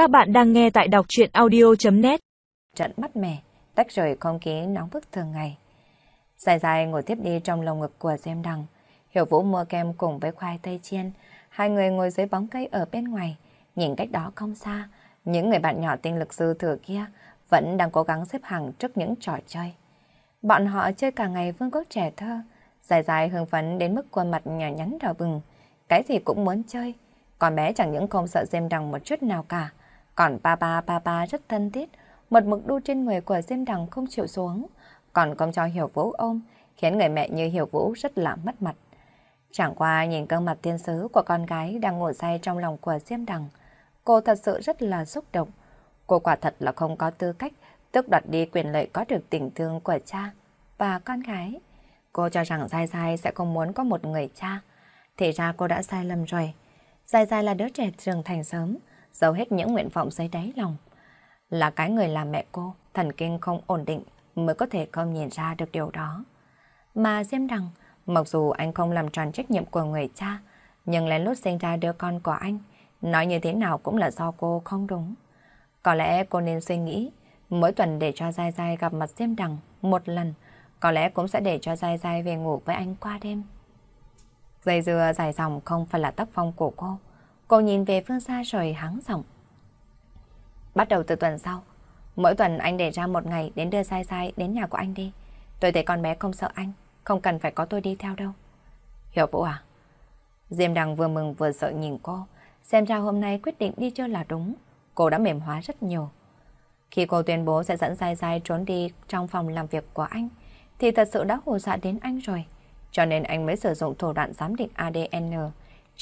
Các bạn đang nghe tại đọc truyện audio.net Trận mắt mẻ, tách rời không khí nóng bức thường ngày. Dài dài ngồi tiếp đi trong lồng ngực của Diêm Đằng. Hiểu Vũ mua kem cùng với khoai tây chiên. Hai người ngồi dưới bóng cây ở bên ngoài, nhìn cách đó không xa. Những người bạn nhỏ tinh lực sư thừa kia vẫn đang cố gắng xếp hàng trước những trò chơi. Bọn họ chơi cả ngày vương quốc trẻ thơ. Dài dài hưng phấn đến mức khuôn mặt nhỏ nhắn đỏ bừng. Cái gì cũng muốn chơi. còn bé chẳng những không sợ Diêm Đằng một chút nào cả. Còn ba ba ba ba rất thân thiết, một mực đu trên người của Diêm Đằng không chịu xuống. Còn không cho Hiểu Vũ ôm, khiến người mẹ như Hiểu Vũ rất là mất mặt. Chẳng qua nhìn gương mặt tiên sứ của con gái đang ngủ say trong lòng của Diêm Đằng. Cô thật sự rất là xúc động. Cô quả thật là không có tư cách tước đoạt đi quyền lợi có được tình thương của cha và con gái. Cô cho rằng Giai Giai sẽ không muốn có một người cha. Thì ra cô đã sai lầm rồi. Giai Giai là đứa trẻ trưởng thành sớm, giấu hết những nguyện vọng dưới đáy lòng. Là cái người làm mẹ cô, thần kinh không ổn định mới có thể không nhìn ra được điều đó. Mà Diêm Đằng, mặc dù anh không làm tròn trách nhiệm của người cha, nhưng lén lút sinh ra đứa con của anh, nói như thế nào cũng là do cô không đúng. Có lẽ cô nên suy nghĩ, mỗi tuần để cho Giai Giai gặp mặt Diêm Đằng một lần, có lẽ cũng sẽ để cho Giai Giai về ngủ với anh qua đêm. Dây dưa dài dòng không phải là tác phong của cô. Cô nhìn về phương xa rồi hắng giọng. Bắt đầu từ tuần sau, mỗi tuần anh để ra một ngày đến đưa Sai Sai đến nhà của anh đi. Tôi thấy con bé không sợ anh, không cần phải có tôi đi theo đâu. Hiểu Vũ à? Diêm Đằng vừa mừng vừa sợ nhìn cô, xem ra hôm nay quyết định đi chơi là đúng. Cô đã mềm hóa rất nhiều. Khi cô tuyên bố sẽ dẫn Sai Sai trốn đi trong phòng làm việc của anh, thì thật sự đã hồ dọa đến anh rồi. Cho nên anh mới sử dụng thủ đoạn giám định ADN,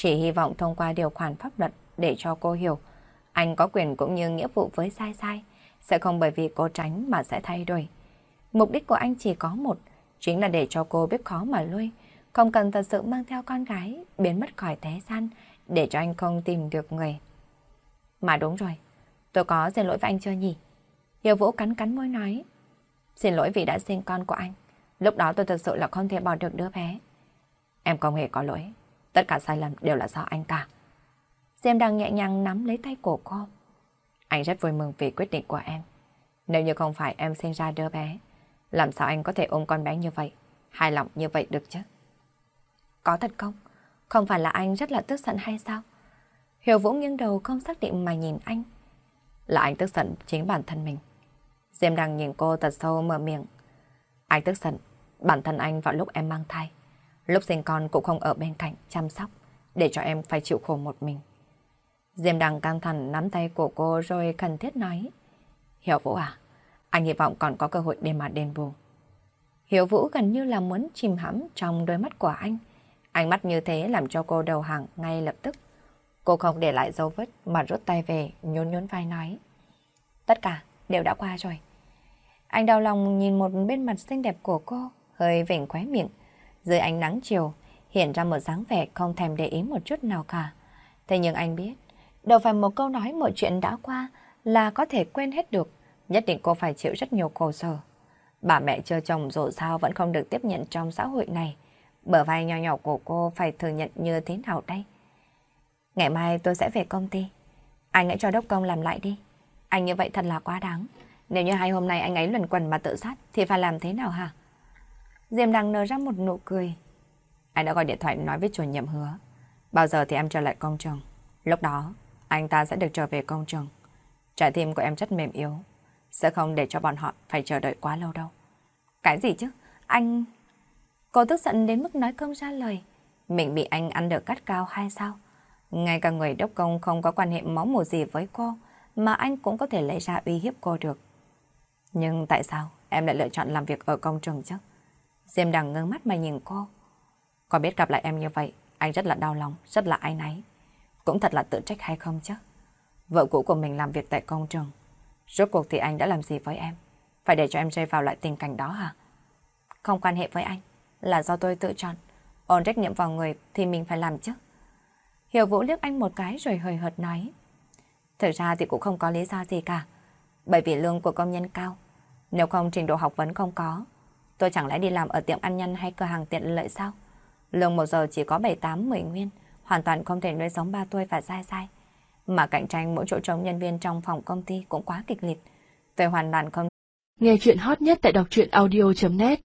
chỉ hy vọng thông qua điều khoản pháp luật để cho cô hiểu anh có quyền cũng như nghĩa vụ với sai sai, sẽ không bởi vì cô tránh mà sẽ thay đổi. Mục đích của anh chỉ có một, chính là để cho cô biết khó mà lui, không cần thật sự mang theo con gái, biến mất khỏi thế gian, để cho anh không tìm được người. Mà đúng rồi, tôi có xin lỗi với anh chưa nhỉ? Hiểu Vũ cắn cắn môi nói, xin lỗi vì đã sinh con của anh. Lúc đó tôi thật sự là không thể bỏ được đứa bé. Em không hề có lỗi. Tất cả sai lầm đều là do anh cả. Diêm đang nhẹ nhàng nắm lấy tay cổ cô. Anh rất vui mừng vì quyết định của em. Nếu như không phải em sinh ra đứa bé, làm sao anh có thể ôm con bé như vậy, hài lòng như vậy được chứ? Có thật không? Không phải là anh rất là tức giận hay sao? Hiểu Vũ nghiêng đầu không xác định mà nhìn anh. Là anh tức giận chính bản thân mình. Diêm đang nhìn cô thật sâu mở miệng. Anh tức giận bản thân anh vào lúc em mang thai. Lúc sinh con cũng không ở bên cạnh chăm sóc, để cho em phải chịu khổ một mình. Diêm Đằng căng thẳng nắm tay của cô rồi khẩn thiết nói. Hiểu Vũ à, anh hy vọng còn có cơ hội để mà đền bù. Hiểu Vũ gần như là muốn chìm hãm trong đôi mắt của anh. Ánh mắt như thế làm cho cô đầu hàng ngay lập tức. Cô không để lại dấu vết mà rút tay về, nhún nhún vai nói. Tất cả đều đã qua rồi. Anh đau lòng nhìn một bên mặt xinh đẹp của cô, hơi vểnh khóe miệng. Dưới ánh nắng chiều, hiện ra một dáng vẻ không thèm để ý một chút nào cả. Thế nhưng anh biết, đâu phải một câu nói mọi chuyện đã qua là có thể quên hết được. Nhất định cô phải chịu rất nhiều khổ sở. Bà mẹ chưa chồng dù sao vẫn không được tiếp nhận trong xã hội này. Bờ vai nhỏ nhỏ của cô phải thừa nhận như thế nào đây? Ngày mai tôi sẽ về công ty. Anh hãy cho đốc công làm lại đi. Anh như vậy thật là quá đáng. Nếu như hai hôm nay anh ấy luẩn quẩn mà tự sát thì phải làm thế nào hả? Diêm Đăng nở ra một nụ cười. Anh đã gọi điện thoại nói với chủ nhiệm hứa. Bao giờ thì em trở lại công trường. Lúc đó, anh ta sẽ được trở về công trường. Trái tim của em rất mềm yếu. Sẽ không để cho bọn họ phải chờ đợi quá lâu đâu. Cái gì chứ? Anh... Cô tức giận đến mức nói không ra lời. Mình bị anh ăn được cắt cao hay sao? Ngay cả người đốc công không có quan hệ máu mù gì với cô, mà anh cũng có thể lấy ra uy hiếp cô được. Nhưng tại sao em lại lựa chọn làm việc ở công trường chứ? Diêm đằng ngơ mắt mà nhìn cô. Có biết gặp lại em như vậy, anh rất là đau lòng, rất là ai náy. Cũng thật là tự trách hay không chứ? Vợ cũ của mình làm việc tại công trường. Rốt cuộc thì anh đã làm gì với em? Phải để cho em rơi vào lại tình cảnh đó hả? Không quan hệ với anh, là do tôi tự chọn. Ổn trách nhiệm vào người thì mình phải làm chứ. Hiểu Vũ liếc anh một cái rồi hơi hợt nói. Thực ra thì cũng không có lý do gì cả. Bởi vì lương của công nhân cao. Nếu không trình độ học vấn không có, tôi chẳng lẽ đi làm ở tiệm ăn nhân hay cửa hàng tiện lợi sao? Lương một giờ chỉ có 7-8-10 nguyên, hoàn toàn không thể nuôi sống ba tôi và dai dai. Mà cạnh tranh mỗi chỗ trống nhân viên trong phòng công ty cũng quá kịch liệt. Tôi hoàn toàn không Nghe chuyện hot nhất tại đọc truyện audio.net